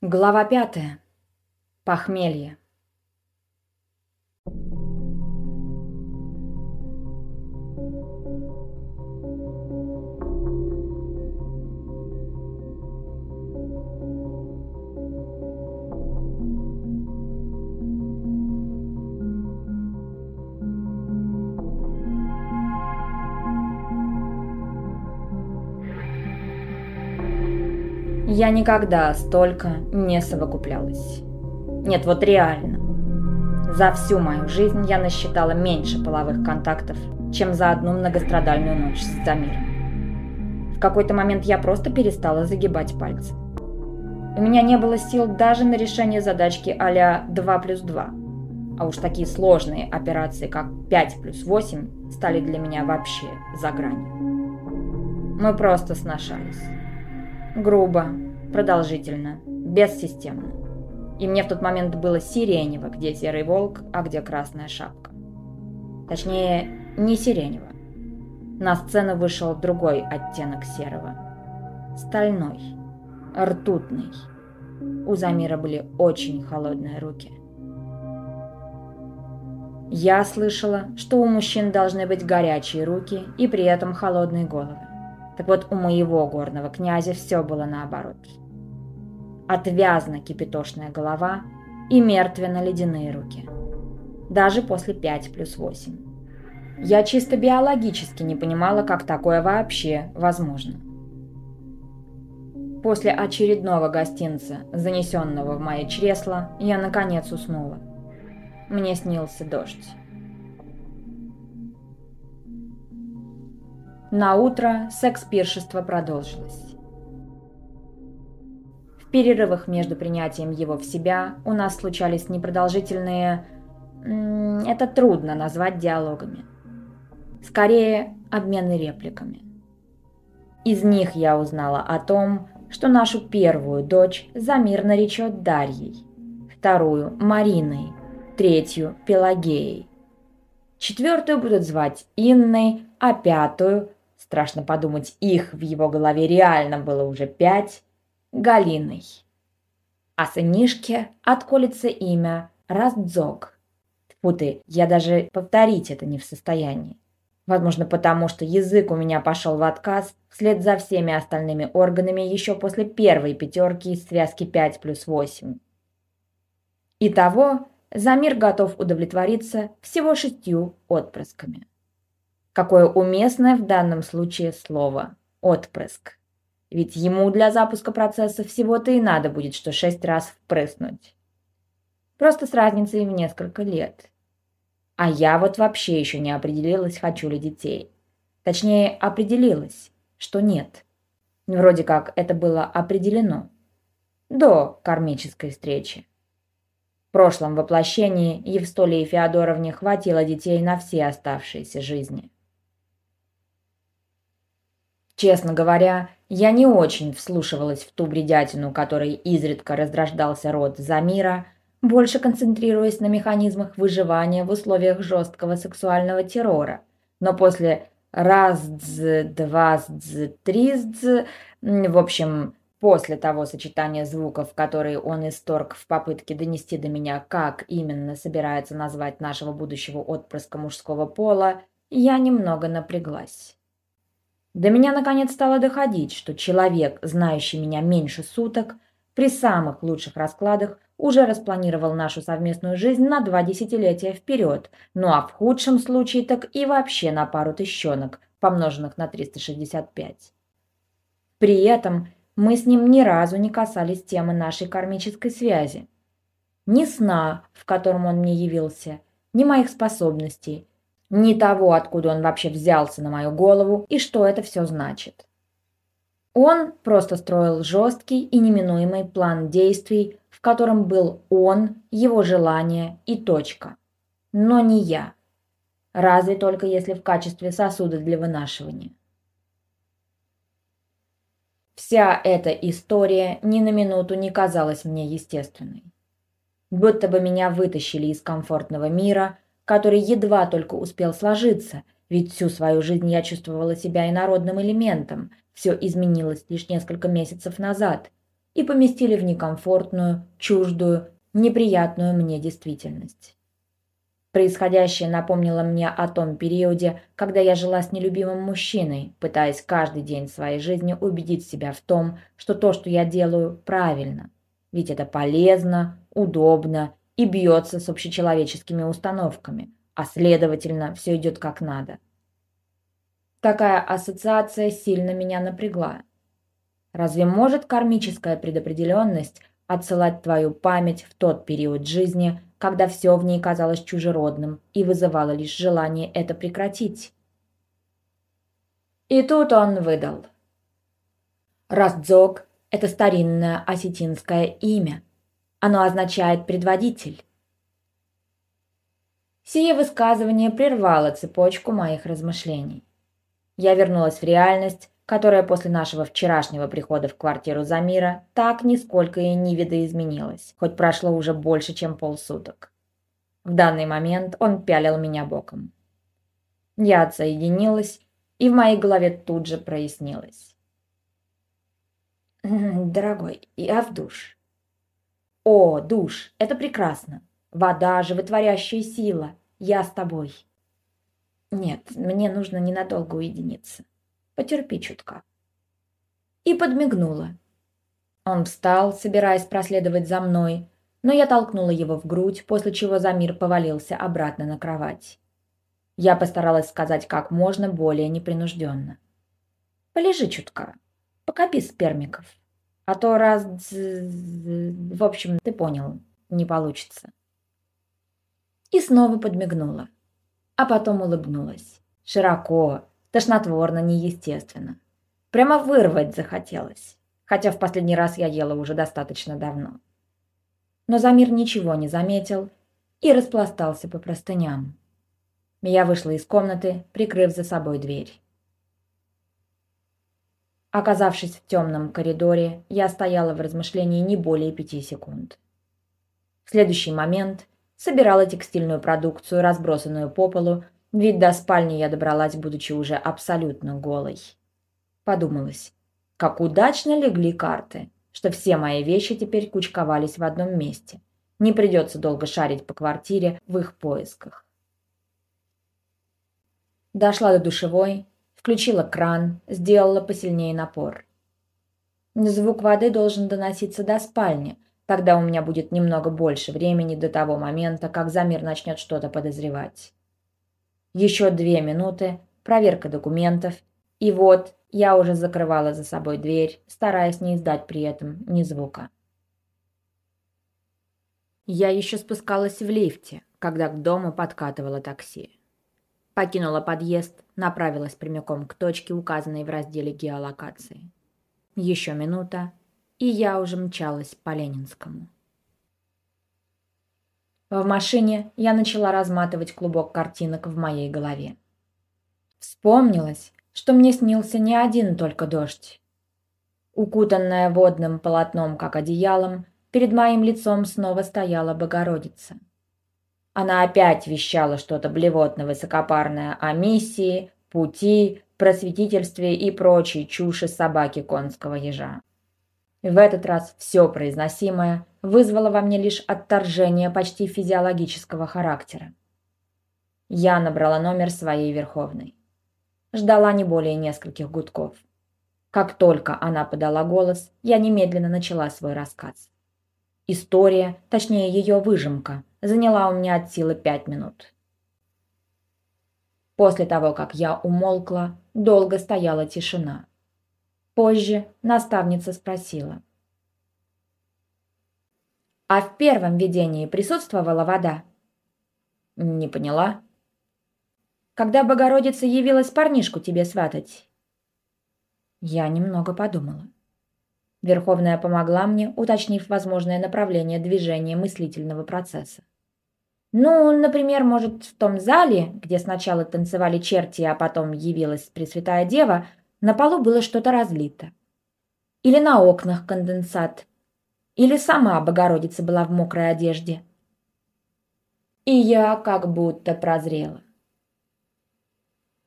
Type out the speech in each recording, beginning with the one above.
Глава пятая. Похмелье. Я никогда столько не совокуплялась. Нет, вот реально. За всю мою жизнь я насчитала меньше половых контактов, чем за одну многострадальную ночь с Замиром. В какой-то момент я просто перестала загибать пальцы. У меня не было сил даже на решение задачки а 2 плюс 2. А уж такие сложные операции, как 5 плюс 8, стали для меня вообще за гранью. Мы просто сношались. Грубо, продолжительно, бессистемно. И мне в тот момент было сиренево, где серый волк, а где красная шапка. Точнее, не сиренево. На сцену вышел другой оттенок серого. Стальной, ртутный. У Замира были очень холодные руки. Я слышала, что у мужчин должны быть горячие руки и при этом холодные головы. Так вот, у моего горного князя все было наоборот. Отвязно-кипятошная голова и мертвенно-ледяные руки. Даже после 5 плюс 8. Я чисто биологически не понимала, как такое вообще возможно. После очередного гостинца, занесенного в мои чресла, я наконец уснула. Мне снился дождь. На утро секс-пиршество продолжилось. В перерывах между принятием его в себя у нас случались непродолжительные... Это трудно назвать диалогами. Скорее, обмены репликами. Из них я узнала о том, что нашу первую дочь Замир наречет Дарьей, вторую – Мариной, третью – Пелагеей. Четвертую будут звать Инной, а пятую страшно подумать, их в его голове реально было уже пять, Галиной. А сынишке отколется имя Раздзог. Тьфу ты, я даже повторить это не в состоянии. Возможно, потому что язык у меня пошел в отказ вслед за всеми остальными органами еще после первой пятерки из связки 5 плюс 8. Итого, Замир готов удовлетвориться всего шестью отпрысками. Какое уместное в данном случае слово «отпрыск». Ведь ему для запуска процесса всего-то и надо будет, что шесть раз впрыснуть. Просто с разницей в несколько лет. А я вот вообще еще не определилась, хочу ли детей. Точнее, определилась, что нет. Вроде как это было определено. До кармической встречи. В прошлом воплощении Евстолии Феодоровне хватило детей на все оставшиеся жизни. Честно говоря, я не очень вслушивалась в ту бредятину, которой изредка раздраждался род Замира, больше концентрируясь на механизмах выживания в условиях жесткого сексуального террора. Но после раз-дз, два-дз, три-дз, в общем, после того сочетания звуков, которые он исторг в попытке донести до меня, как именно собирается назвать нашего будущего отпрыска мужского пола, я немного напряглась. До меня наконец стало доходить, что человек, знающий меня меньше суток, при самых лучших раскладах уже распланировал нашу совместную жизнь на два десятилетия вперед, ну а в худшем случае так и вообще на пару тыщенок, помноженных на 365. При этом мы с ним ни разу не касались темы нашей кармической связи. Ни сна, в котором он мне явился, ни моих способностей, ни того, откуда он вообще взялся на мою голову и что это все значит. Он просто строил жесткий и неминуемый план действий, в котором был он, его желание и точка. Но не я. Разве только если в качестве сосуда для вынашивания. Вся эта история ни на минуту не казалась мне естественной. Будто бы меня вытащили из комфортного мира – который едва только успел сложиться, ведь всю свою жизнь я чувствовала себя инородным элементом, все изменилось лишь несколько месяцев назад, и поместили в некомфортную, чуждую, неприятную мне действительность. Происходящее напомнило мне о том периоде, когда я жила с нелюбимым мужчиной, пытаясь каждый день своей жизни убедить себя в том, что то, что я делаю, правильно. Ведь это полезно, удобно и бьется с общечеловеческими установками, а следовательно, все идет как надо. Такая ассоциация сильно меня напрягла. Разве может кармическая предопределенность отсылать твою память в тот период жизни, когда все в ней казалось чужеродным и вызывало лишь желание это прекратить. И тут он выдал. Раздзог – это старинное осетинское имя. Оно означает «предводитель». Сие высказывание прервало цепочку моих размышлений. Я вернулась в реальность, которая после нашего вчерашнего прихода в квартиру Замира так нисколько и не видоизменилась, хоть прошло уже больше, чем полсуток. В данный момент он пялил меня боком. Я отсоединилась, и в моей голове тут же прояснилось. «Дорогой, я в душ». «О, душ, это прекрасно. Вода – животворящая сила. Я с тобой». «Нет, мне нужно ненадолго уединиться». Потерпи чутка». И подмигнула. Он встал, собираясь проследовать за мной, но я толкнула его в грудь, после чего Замир повалился обратно на кровать. Я постаралась сказать как можно более непринужденно. «Полежи чутка, без спермиков, а то раз... В общем, ты понял, не получится». И снова подмигнула, а потом улыбнулась. Широко, Тошнотворно, неестественно. Прямо вырвать захотелось, хотя в последний раз я ела уже достаточно давно. Но Замир ничего не заметил и распластался по простыням. Я вышла из комнаты, прикрыв за собой дверь. Оказавшись в темном коридоре, я стояла в размышлении не более пяти секунд. В следующий момент собирала текстильную продукцию, разбросанную по полу, ведь до спальни я добралась, будучи уже абсолютно голой. Подумалось, как удачно легли карты, что все мои вещи теперь кучковались в одном месте. Не придется долго шарить по квартире в их поисках. Дошла до душевой, включила кран, сделала посильнее напор. Звук воды должен доноситься до спальни, тогда у меня будет немного больше времени до того момента, как Замир начнет что-то подозревать. Еще две минуты, проверка документов, и вот я уже закрывала за собой дверь, стараясь не издать при этом ни звука. Я еще спускалась в лифте, когда к дому подкатывало такси. Покинула подъезд, направилась прямиком к точке, указанной в разделе геолокации. Еще минута, и я уже мчалась по Ленинскому. В машине я начала разматывать клубок картинок в моей голове. Вспомнилось, что мне снился не один только дождь. Укутанная водным полотном, как одеялом, перед моим лицом снова стояла Богородица. Она опять вещала что-то блевотно-высокопарное о миссии, пути, просветительстве и прочей чуши собаки конского ежа. В этот раз все произносимое вызвало во мне лишь отторжение почти физиологического характера. Я набрала номер своей Верховной. Ждала не более нескольких гудков. Как только она подала голос, я немедленно начала свой рассказ. История, точнее ее выжимка, заняла у меня от силы пять минут. После того, как я умолкла, долго стояла тишина. Позже наставница спросила. «А в первом видении присутствовала вода?» «Не поняла». «Когда Богородица явилась парнишку тебе сватать?» Я немного подумала. Верховная помогла мне, уточнив возможное направление движения мыслительного процесса. Ну, например, может, в том зале, где сначала танцевали черти, а потом явилась Пресвятая Дева, на полу было что-то разлито. Или на окнах конденсат. Или сама Богородица была в мокрой одежде. И я как будто прозрела.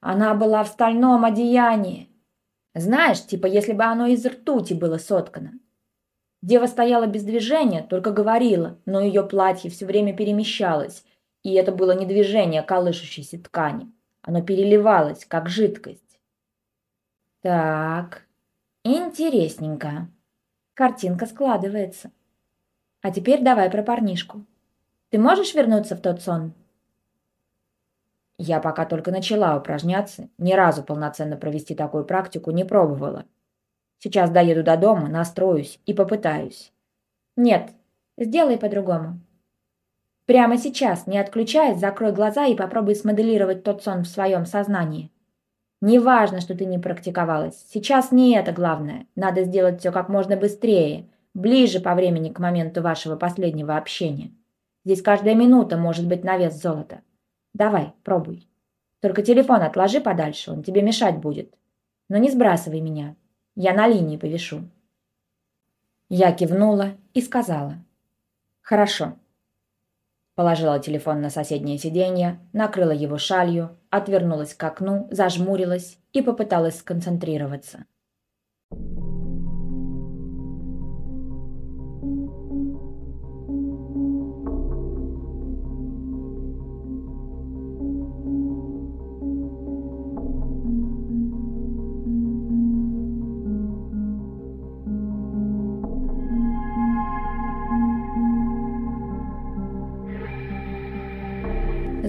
Она была в стальном одеянии. Знаешь, типа если бы оно из ртути было соткано. Дева стояла без движения, только говорила, но ее платье все время перемещалось, и это было не движение колышущейся ткани. Оно переливалось, как жидкость. Так, интересненько. Картинка складывается. А теперь давай про парнишку. Ты можешь вернуться в тот сон? Я пока только начала упражняться, ни разу полноценно провести такую практику не пробовала. Сейчас доеду до дома, настроюсь и попытаюсь. Нет, сделай по-другому. Прямо сейчас, не отключаясь, закрой глаза и попробуй смоделировать тот сон в своем сознании. Неважно, что ты не практиковалась. Сейчас не это главное. Надо сделать все как можно быстрее, ближе по времени к моменту вашего последнего общения. Здесь каждая минута может быть на вес золота. Давай, пробуй. Только телефон отложи подальше, он тебе мешать будет. Но не сбрасывай меня. Я на линии повешу. Я кивнула и сказала. Хорошо. Положила телефон на соседнее сиденье, накрыла его шалью, отвернулась к окну, зажмурилась и попыталась сконцентрироваться.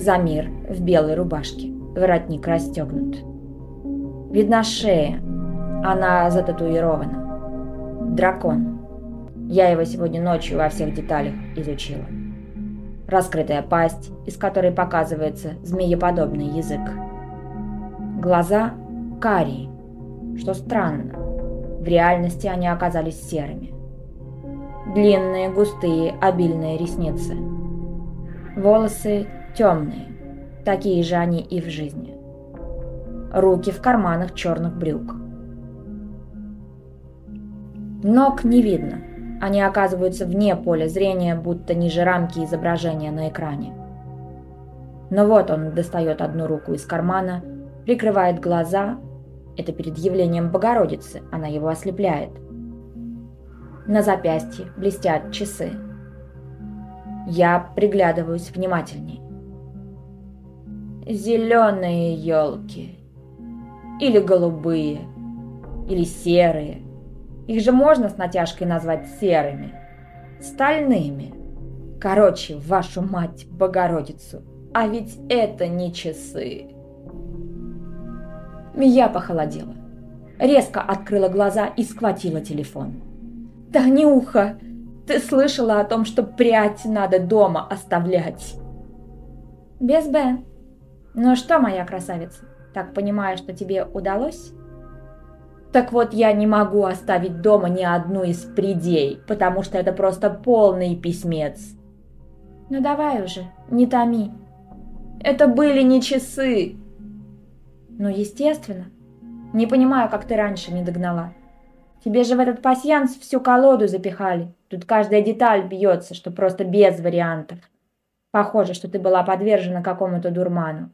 Замир в белой рубашке, воротник расстегнут. Видна шея, она зататуирована. Дракон. Я его сегодня ночью во всех деталях изучила. Раскрытая пасть, из которой показывается змееподобный язык. Глаза карие, что странно. В реальности они оказались серыми. Длинные, густые, обильные ресницы. Волосы Темные. Такие же они и в жизни. Руки в карманах черных брюк. Ног не видно. Они оказываются вне поля зрения, будто ниже рамки изображения на экране. Но вот он достает одну руку из кармана, прикрывает глаза. Это перед явлением Богородицы, она его ослепляет. На запястье блестят часы. Я приглядываюсь внимательней зеленые елки. Или голубые, или серые. Их же можно с натяжкой назвать серыми. Стальными. Короче, вашу мать, Богородицу. А ведь это не часы. Я похолодела. Резко открыла глаза и схватила телефон. «Танюха, ты слышала о том, что прядь надо дома оставлять?» «Без Б», «Ну что, моя красавица, так понимаю, что тебе удалось?» «Так вот, я не могу оставить дома ни одну из придей, потому что это просто полный письмец». «Ну давай уже, не томи». «Это были не часы!» «Ну, естественно. Не понимаю, как ты раньше не догнала. Тебе же в этот пасьянс всю колоду запихали. Тут каждая деталь бьется, что просто без вариантов. Похоже, что ты была подвержена какому-то дурману.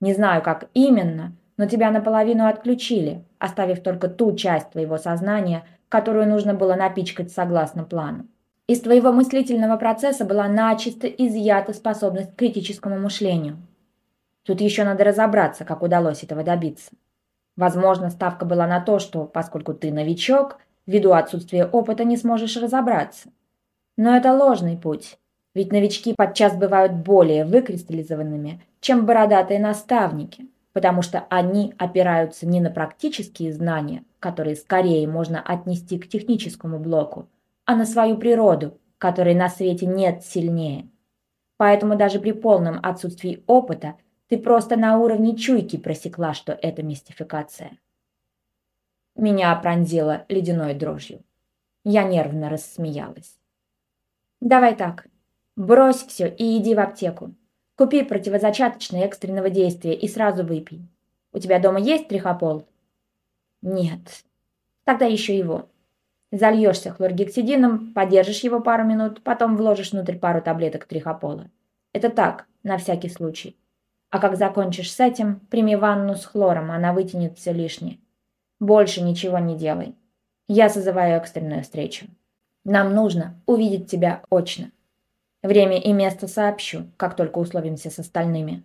Не знаю, как именно, но тебя наполовину отключили, оставив только ту часть твоего сознания, которую нужно было напичкать согласно плану. Из твоего мыслительного процесса была начисто изъята способность к критическому мышлению. Тут еще надо разобраться, как удалось этого добиться. Возможно, ставка была на то, что, поскольку ты новичок, ввиду отсутствия опыта не сможешь разобраться. Но это ложный путь, ведь новички подчас бывают более выкристаллизованными, чем бородатые наставники, потому что они опираются не на практические знания, которые скорее можно отнести к техническому блоку, а на свою природу, которой на свете нет сильнее. Поэтому даже при полном отсутствии опыта ты просто на уровне чуйки просекла, что это мистификация. Меня пронзило ледяной дрожью. Я нервно рассмеялась. «Давай так. Брось все и иди в аптеку. Купи противозачаточное экстренного действия и сразу выпей. У тебя дома есть трихопол? Нет. Тогда еще его. Зальешься хлоргексидином, подержишь его пару минут, потом вложишь внутрь пару таблеток трихопола. Это так, на всякий случай. А как закончишь с этим, прими ванну с хлором, она вытянет все лишнее. Больше ничего не делай. Я созываю экстренную встречу. Нам нужно увидеть тебя очно. Время и место сообщу, как только условимся с остальными.